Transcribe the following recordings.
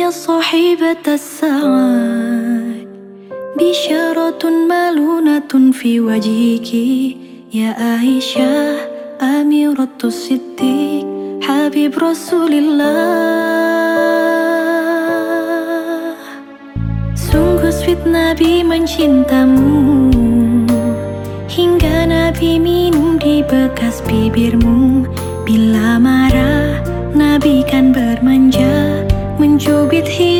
يا صاحبة الساعات بشارة مالونة في وجهك يا عائشة أميرة الصديق حبيب رسول الله Sungguh sweet Nabi mencintamu Hingga Nabi minum di bekas bibirmu 别听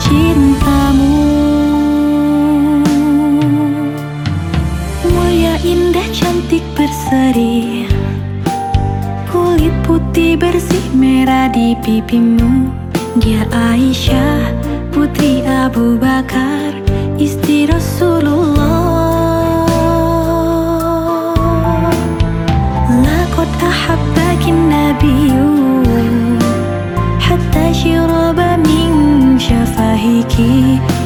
cintamu. Mulia indah cantik berseri Kulit putih bersih merah di pipimu. Dia Aisyah. 息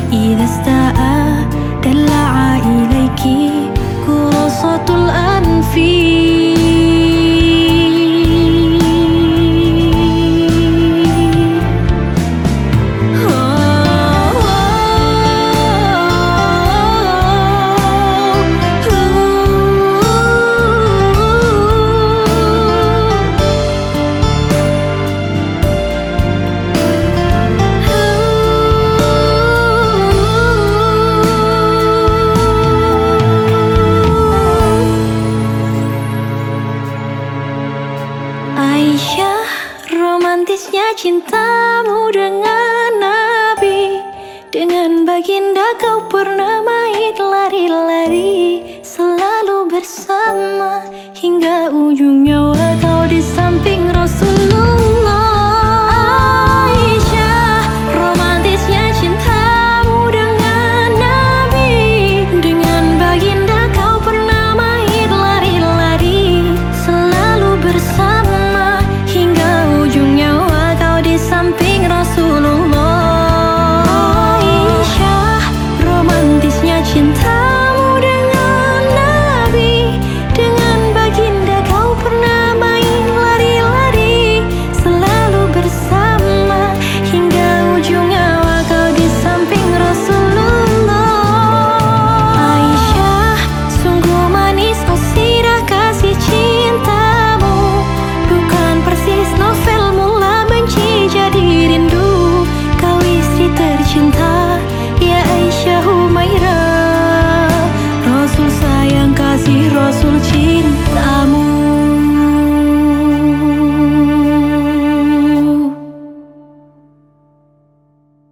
romantisnya cintamu dengan Nabi. Dengan baginda kau pernah main lari-lari. Selalu bersama hingga ujung nyawa. 天台